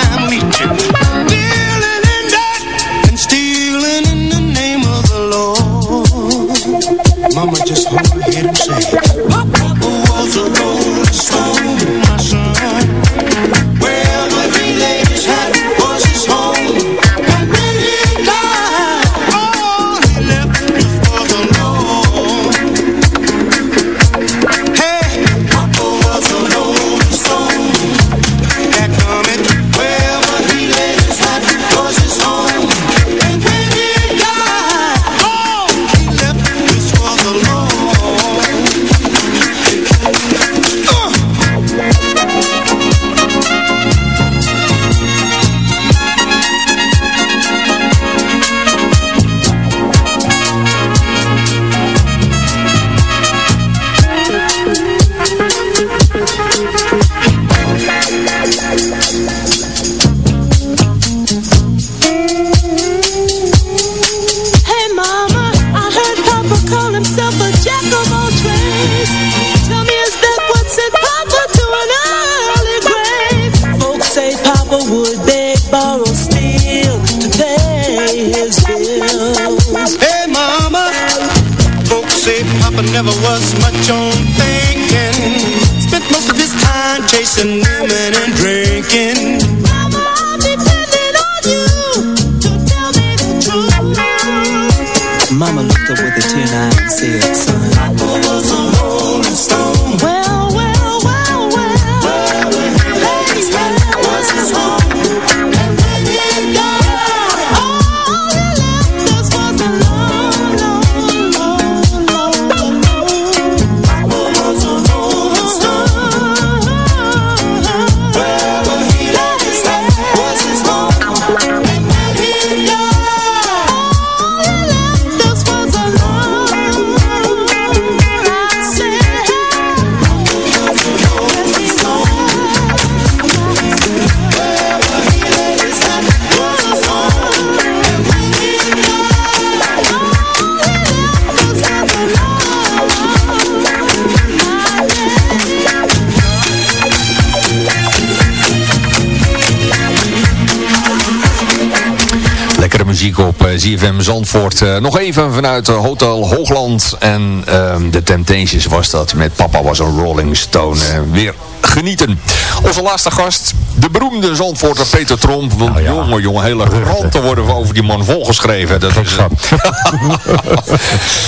ZFM Zandvoort. Eh, nog even vanuit eh, Hotel Hoogland. En ehm, de Temptations was dat. Met Papa was een Rolling Stone. Eh, weer genieten. Onze laatste gast, de beroemde Zandvoorter Peter Tromp. Want jongen, jongen, hele ranten worden over die man volgeschreven. Dat is, eh,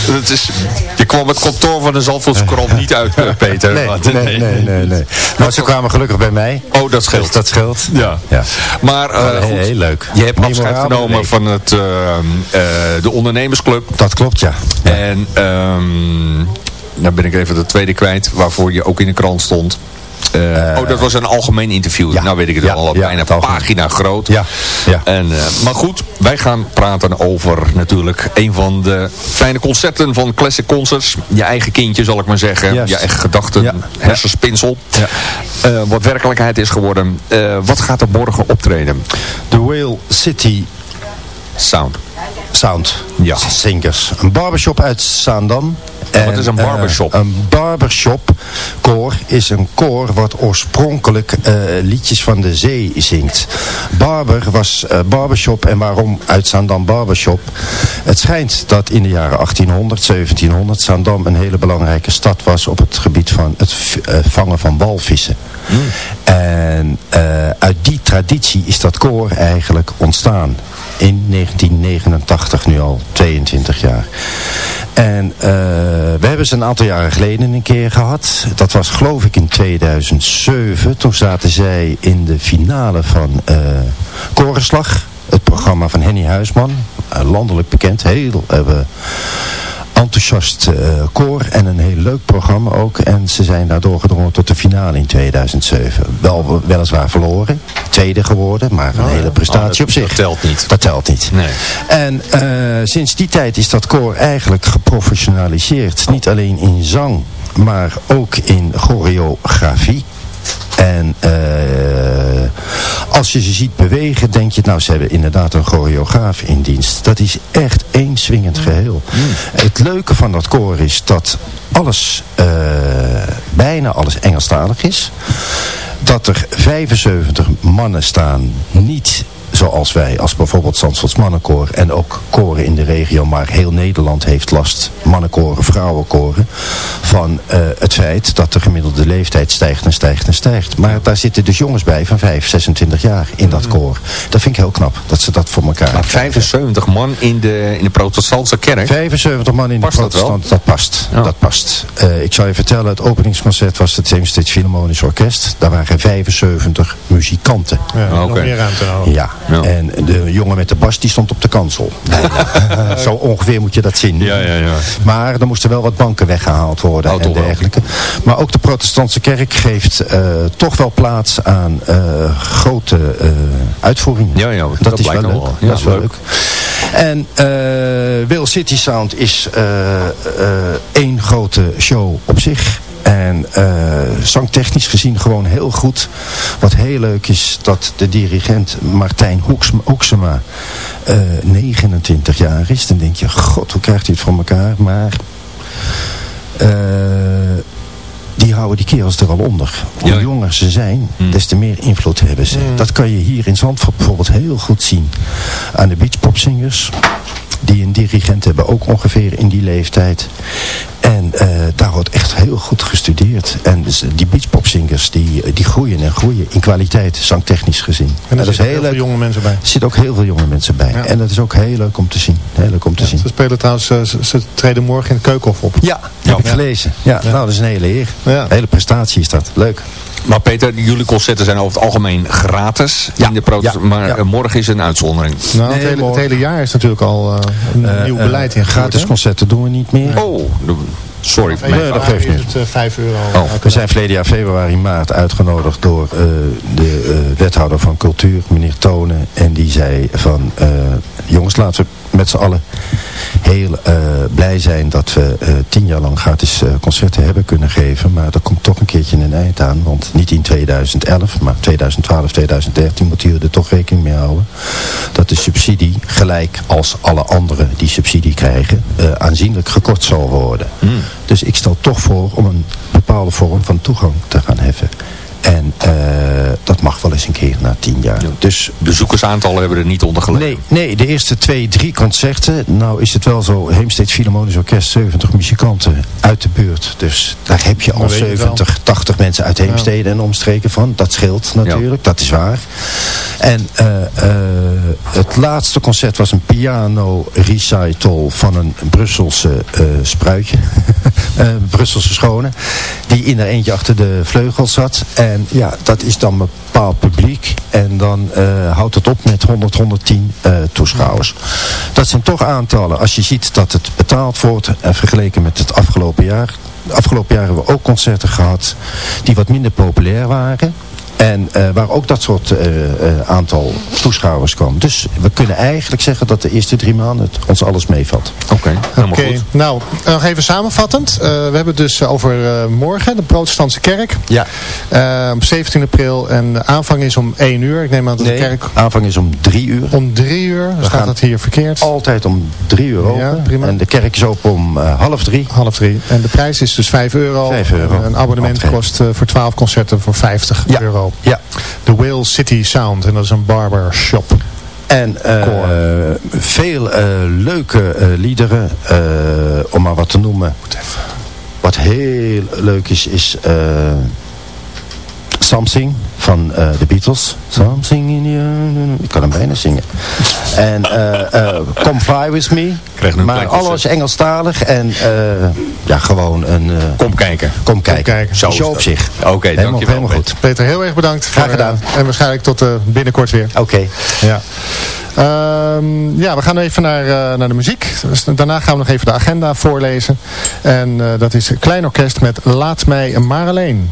dat is, je kwam het kantoor van de Zandvoortse krant niet uit, eh, Peter. Nee, Want- nee, nee, nee, nee. Maar ze kwamen gelukkig bij mij. Oh, dat scheelt. Dus dat scheelt. Ja. Ja. Maar eh, heel- goed, heel leuk. je hebt afscheid genomen week. van het, de ondernemersclub. Dat klopt, ja. En ehm nou ben ik even de tweede kwijt, waarvoor je ook in de krant stond. Eh, oh, dat was een algemeen interview. ja. Nou weet ik het Ja, al, bijna algemeen. pagina groot. Ja, ja. En, eh, maar goed, wij gaan praten over natuurlijk een van de fijne concerten van Classic Concerts. Je eigen kindje, zal ik maar zeggen. Je eigen gedachten, hersenspinsel. Ja. Eh, wat werkelijkheid is geworden. Wat gaat er morgen optreden? De Whale City Sound. Sound Ja. Singers. Een barbershop uit Zaandam. Wat is een eh, barbershop? een barbershop koor is een koor wat oorspronkelijk eh, liedjes van de zee zingt. Barber was eh, barbershop en waarom uit Zaandam barbershop? Het schijnt dat in de jaren 1800, 1700 Zaandam een hele belangrijke stad was op het gebied van het vangen van walvissen. En eh, uit die traditie is dat koor eigenlijk ontstaan. In 1989, nu al 22 jaar. En eh, we hebben ze een aantal jaren geleden een keer gehad. Dat was geloof ik in 2007. Toen zaten zij in de finale van Korenslag. Het programma van Henny Huisman. eh, landelijk bekend. Heel enthousiast koor en een heel leuk programma ook. En ze zijn daar doorgedrongen tot de finale in 2007. Wel, weliswaar verloren, tweede geworden, maar een hele prestatie Oh, dat- op zich. dat telt niet. Dat telt niet. Nee. En eh, sinds die tijd is dat koor eigenlijk geprofessionaliseerd. Niet alleen in zang, maar ook in choreografie. En eh, als je ze ziet bewegen, denk je, nou, ze hebben inderdaad een choreograaf in dienst. Dat is echt één swingend geheel. Het leuke van dat koor is dat alles, eh, bijna alles Engelstalig is. Dat er 75 mannen staan, niet zoals wij, als bijvoorbeeld Zandvoorts mannenkoor en ook koren in de regio, maar heel Nederland heeft last, mannenkoren, vrouwenkoren, van eh, het feit dat de gemiddelde leeftijd stijgt en stijgt en stijgt. Maar daar zitten dus jongens bij van 5, 26 jaar in dat koor. Dat vind ik heel knap, dat ze dat voor elkaar Maar 75 man in de, in de protestantse kerk. 75 man in Past de dat protestant, dat, past. Ja. Dat past. Eh, ik zal je vertellen, het openingsconcert was het James State Philharmonisch Orkest. Daar waren 75 muzikanten. Ja, Oké. nog meer ruimte nou. Ja. Ja. en de jongen met de bas die stond op de kansel. Bijna. Zo ongeveer moet je dat zien. Ja, ja, ja. Maar er moesten wel wat banken weggehaald worden Oh, en wel. dergelijke. Maar ook de protestantse kerk geeft eh, toch wel plaats aan eh, grote eh, uitvoeringen. Ja, ja, dat dat is wel leuk. wel. Ja, dat is wel leuk. leuk. En eh Will City Sound is eh, één grote show op zich. En eh, zangtechnisch gezien gewoon heel goed. Wat heel leuk is dat de dirigent Martijn Hoeks, Hoeksema eh, 29 jaar is. Dan denk je, god, hoe krijgt hij het voor elkaar? Maar eh, die houden die kerels er al onder. Hoe jonger ze zijn, des te meer invloed hebben ze. Dat kan je hier in Zandvoort bijvoorbeeld heel goed zien. Aan de beachpopzingers die een dirigent hebben, ook ongeveer in die leeftijd. En eh, daar wordt echt heel goed gestudeerd. En dus die beachpopzingers, die, die groeien en groeien in kwaliteit, zangtechnisch gezien. En er zitten heel veel jonge mensen bij. Er zitten ook heel veel jonge mensen bij. En dat is ook heel leuk om te zien. Heel leuk om te zien. Ze spelen trouwens, eh, ze, ze treden morgen in het Keukenhof op. Ja, heb ik gelezen. Ja, nou dat is een hele eer. Een hele prestatie is dat. Leuk. Maar Peter, jullie concerten zijn over het algemeen gratis in de protest, maar eh, morgen is een uitzondering. Nou, het, hele, het hele jaar is natuurlijk al eh, een nieuw beleid ingevoerd. Gratis hè? concerten doen we niet meer. Oh, sorry. Nee, dat geeft niet. Het, 5 euro. We zijn verleden jaar februari, maart uitgenodigd door eh, de eh, wethouder van cultuur, meneer Tonen. En die zei van, eh, jongens laten we met z'n allen heel eh, blij zijn dat we eh, tien jaar lang gratis eh, concerten hebben kunnen geven. Maar er komt toch een keertje een eind aan. Want niet in 2011, maar 2012, 2013 moet u er toch rekening mee houden. Dat de subsidie, gelijk als alle anderen die subsidie krijgen, aanzienlijk gekort zal worden. Dus ik stel toch voor om een bepaalde vorm van toegang te gaan heffen. En eh, dat mag wel eens een keer na tien jaar. Dus Bezoekersaantallen hebben er niet onder gelegen. Nee, nee, de eerste twee, drie concerten. Nou is het wel zo, Heemsteeds Philharmonisch Orkest, 70 muzikanten uit de buurt. Dus daar heb je al Dan weet je het wel. 70, 80 mensen uit Heemstede en omstreken van. Dat scheelt natuurlijk, dat is waar. En eh, eh, het laatste concert was een piano recital van een Brusselse eh, spruitje. Eh, Brusselse schone. Die in er eentje achter de vleugel zat. En ja, dat is dan een bepaald publiek. En dan eh, houdt het op met 100, 110 eh, toeschouwers. Dat zijn toch aantallen. Als je ziet dat het betaald wordt. En vergeleken met het afgelopen jaar. Afgelopen jaar hebben we ook concerten gehad. Die wat minder populair waren. En eh, waar ook dat soort eh, eh, aantal toeschouwers kwam. Dus we kunnen eigenlijk zeggen dat de eerste drie maanden het ons alles meevalt. Oké, Oké, nou, nog even samenvattend. Eh, we hebben het dus over eh, morgen, de protestantse kerk. Ja. Eh, op 17 april en de aanvang is om 1 uur. Ik neem aan dat Nee, de kerk aanvang is om drie uur. om 3 uur, dan We staat gaan het hier verkeerd. Altijd om drie uur open. Ja, prima. En de kerk is open om eh, half drie. Half drie. En de prijs is dus 5 euro. Vijf euro. En Een abonnement kost eh, voor 12 concerten voor 50 Ja. euro. Ja. De Whale City Sound. En dat is een barbershop. En eh, veel eh, leuke eh, liederen, om maar wat te noemen. Wat heel leuk is, is Something van eh, de Beatles. Something in you. Ik kan hem bijna zingen. En eh, eh, Come Fly With Me. Maar alles Engelstalig en eh, ja, gewoon een... eh, Kom kijken. Kom kijken. kijken. Show op zich. Oké, helemaal, dankjewel. helemaal goed. Peter, heel erg bedankt. Graag voor, gedaan. en waarschijnlijk tot eh, binnenkort weer. Oké. Ja. Ehm, ja, we gaan even naar, eh, naar de muziek. Dus daarna gaan we nog even de agenda voorlezen. En eh, dat is een klein orkest met Laat mij maar alleen.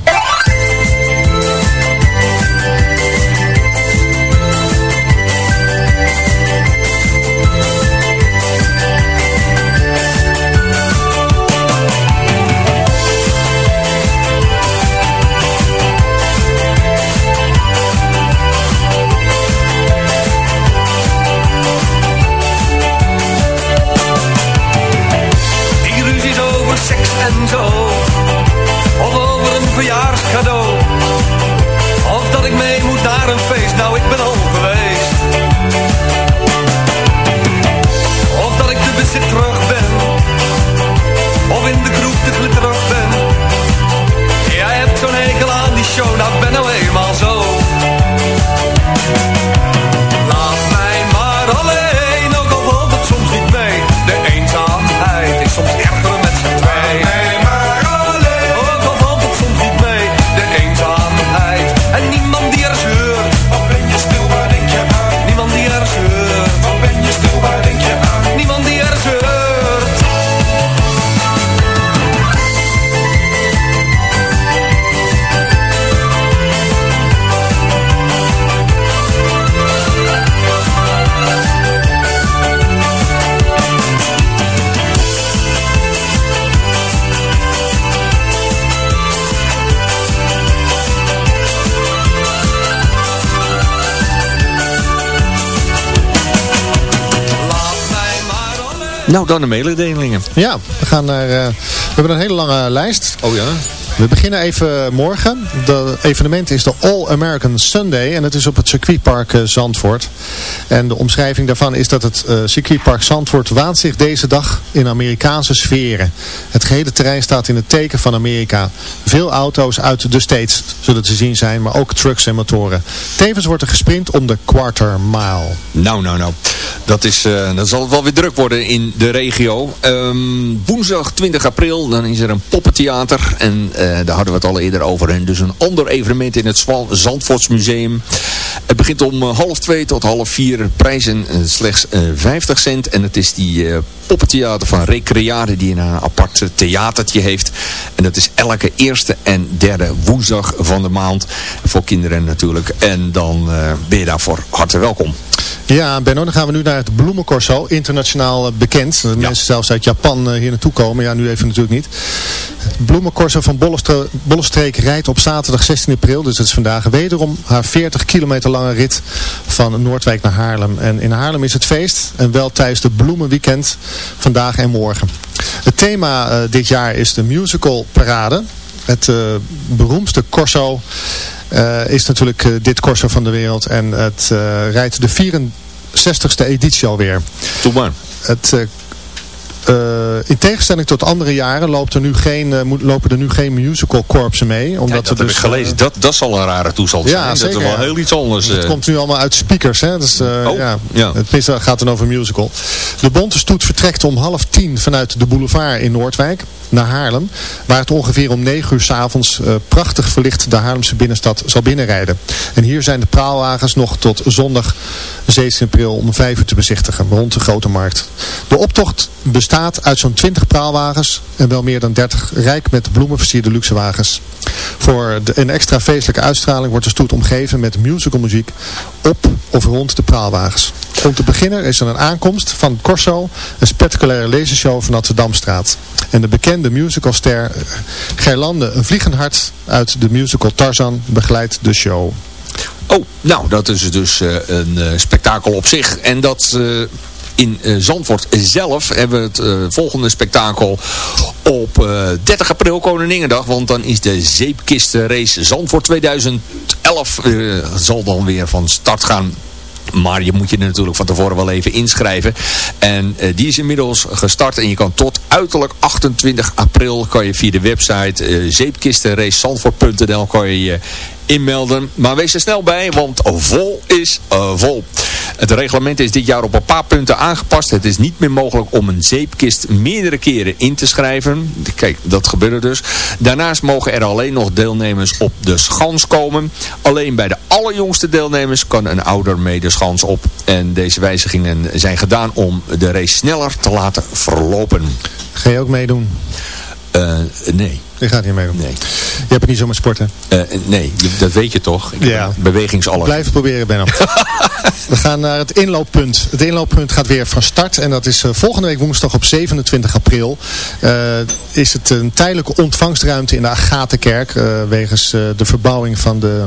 Nou, dan de mededelingen. Ja, we gaan naar... eh, we hebben een hele lange lijst. Oh ja? We beginnen even morgen. De evenement is de All American Sunday en het is op het circuitpark eh, Zandvoort. En de omschrijving daarvan is dat het uh, circuitpark Zandvoort waant zich deze dag in Amerikaanse sferen. Het gehele terrein staat in het teken van Amerika. Veel auto's uit de States zullen te zien zijn, maar ook trucks en motoren. Tevens wordt er gesprint om de quarter mile. Nou, nou, nou. Dat, is, uh, dan zal wel weer druk worden in de regio. Um, woensdag 20 april, dan is er een poppentheater. En uh, daar hadden we het al eerder over. En dus een ander evenement in het Zandvoortsmuseum. Het begint om uh, half twee tot half vier. Prijzen slechts 50 cent. En het is die poppentheater van Recreade die een apart theatertje heeft. En dat is elke eerste en derde woensdag van de maand. Voor kinderen natuurlijk. En dan ben je daarvoor hartelijk welkom. Ja, Benno, dan gaan we nu naar het Bloemencorso, internationaal uh, bekend. Ja. mensen zelfs uit Japan uh, hier naartoe komen. Ja, nu even natuurlijk niet. Het Bloemencorso van Bollestre Bollestreek rijdt op zaterdag 16 april, dus dat is vandaag wederom haar 40 kilometer lange rit van Noordwijk naar Haarlem. En in Haarlem is het feest en wel tijdens de Bloemenweekend vandaag en morgen. Het thema uh, dit jaar is de musical parade. Het beroemdste corso is natuurlijk uh, dit Corso van de wereld. En het uh, rijdt de 64ste editie alweer. Doe maar. Het uh, in tegenstelling tot andere jaren loopt er nu geen, uh, lopen er nu geen musical corpsen mee. Omdat ja, dat er dus, heb ik gelezen. Dat, dat zal een rare toestand ja, zijn. Zeker, dat is wel ja. heel iets anders. Het komt nu allemaal uit speakers. Hè? Dus, oh, ja, ja. Het gaat dan over musical. De bonte stoet vertrekt om half tien vanuit de boulevard in Noordwijk naar Haarlem. Waar het ongeveer om 9 uur s'avonds uh, prachtig verlicht de Haarlemse binnenstad zal binnenrijden. En hier zijn de praalwagens nog tot zondag 17 april om 5 uur te bezichtigen rond de Grote Markt. De optocht bestaat uit zo'n 20 praalwagens en wel meer dan 30 rijk met bloemen versierde luxe wagens. Voor de, een extra feestelijke uitstraling wordt de stoet omgeven met musicalmuziek op of rond de praalwagens. Om te beginnen is er een aankomst van Corso, een spectaculaire lasershow van de Damstraat. En de bekende musicalster Gerlande, een vliegend hart uit de musical Tarzan, begeleidt de show. Oh, nou, dat is dus uh, een uh, spektakel op zich. En dat... In Zandvoort zelf hebben we het volgende spektakel op uh, 30 april Koninginnedag. Want dan is de zeepkistenrace Zandvoort 2011 zal dan weer van start gaan. Maar je moet je natuurlijk van tevoren wel even inschrijven. En die is inmiddels gestart. En je kan tot uiterlijk 28 april kan je via de website uh, zeepkistenracezandvoort.nl kan je inmelden. Maar wees er snel bij, want vol is uh, vol. Het reglement is dit jaar op een paar punten aangepast. Het is niet meer mogelijk om een zeepkist meerdere keren in te schrijven. Kijk, dat gebeurde dus. Daarnaast mogen er alleen nog deelnemers op de schans komen. Alleen bij de allerjongste deelnemers kan een ouder mee de schans op. En deze wijzigingen zijn gedaan om de race sneller te laten verlopen. Ga je ook meedoen? Uh, nee. Je gaat niet meedoen? Nee. Je hebt het niet zo met sporten? Uh, nee, dat weet je toch? Ik ja. Bewegingsallergie. Blijf proberen, Benno. We gaan naar het inlooppunt. Het inlooppunt gaat weer van start. En dat is uh, volgende week woensdag op 27 april. Uh, is het een tijdelijke ontvangstruimte in de Agatenkerk. Wegens de verbouwing van de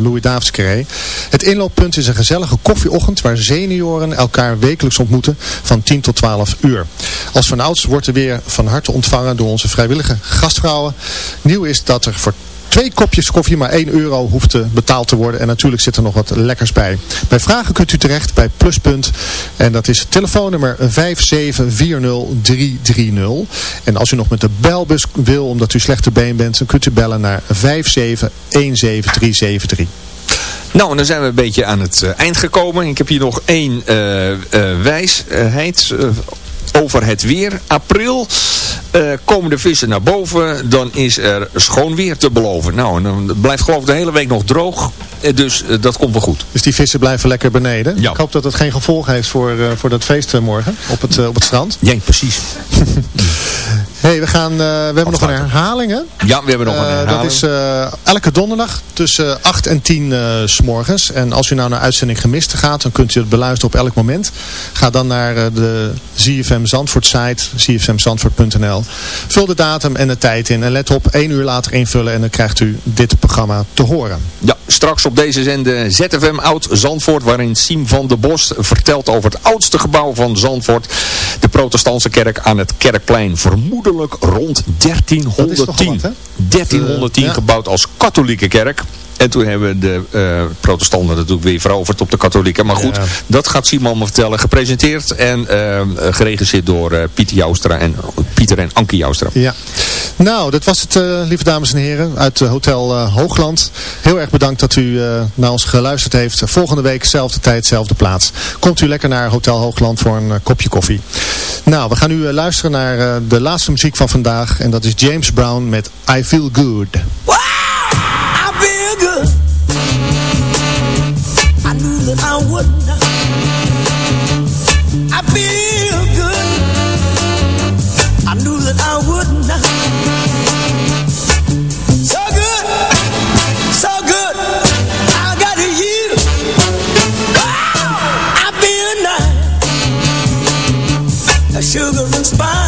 Louis Davids Carré. Het inlooppunt is een gezellige koffieochtend. Waar senioren elkaar wekelijks ontmoeten. Van 10 tot 12 uur. Als vanouds wordt er weer van harte ontvangen door onze vrijwillige gastvrouwen. Nieuw is dat er voor twee kopjes koffie maar 1 euro hoeft te betaald te worden. En natuurlijk zit er nog wat lekkers bij. Bij vragen kunt u terecht bij Pluspunt. En dat is telefoonnummer 5740330. En als u nog met de belbus wil, omdat u slechte been bent, dan kunt u bellen naar 5717373. Nou, en dan zijn we een beetje aan het uh, eind gekomen. Ik heb hier nog één uh, uh, wijsheid over het weer. April uh, komen de vissen naar boven, dan is er schoon weer te beloven. Nou, en dan blijft geloof ik de hele week nog droog. Dus uh, dat komt wel goed. Dus die vissen blijven lekker beneden? Ja. Ik hoop dat het geen gevolg heeft voor, uh, voor dat feest morgen op het, op het strand. Ja, precies. hey, we, gaan, we hebben nog een herhaling hè? Ja, we hebben nog een herhaling. dat is elke donderdag tussen 8 en 10 s morgens. En als u nou naar uitzending gemist gaat, dan kunt u het beluisteren op elk moment. Ga dan naar de ZFM Zandvoort site, zfmzandvoort.nl. Vul de datum en de tijd in. En let op, één uur later invullen en dan krijgt u dit programma te horen. Ja, straks op deze zender ZFM Oud Zandvoort, waarin Siem van der Bos vertelt over het oudste gebouw van Zandvoort. De protestantse kerk aan het Kerkplein. Vermoedelijk rond 1310. wat, hè? 1310 Ja. gebouwd als katholieke kerk. En toen hebben de eh, protestanten natuurlijk weer veroverd op de katholieken. Maar goed, Ja. dat gaat Simon me vertellen. Gepresenteerd en eh, geregisseerd door eh, Pieter Joustra en Pieter en Ankie Joustra. Ja. Nou, dat was het, eh, lieve dames en heren, uit Hotel Hoogland. Heel erg bedankt dat u eh, naar ons geluisterd heeft. Volgende week, zelfde tijd, zelfde plaats. Komt u lekker naar Hotel Hoogland voor een kopje koffie. Nou, we gaan nu luisteren naar de laatste muziek van vandaag. En dat is James Brown met I Feel Good. Good. I knew that I would. I feel good. I knew that I would. So good, so good. I got you. Wow, I feel nice. A sugar and spice.